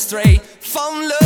astray from love.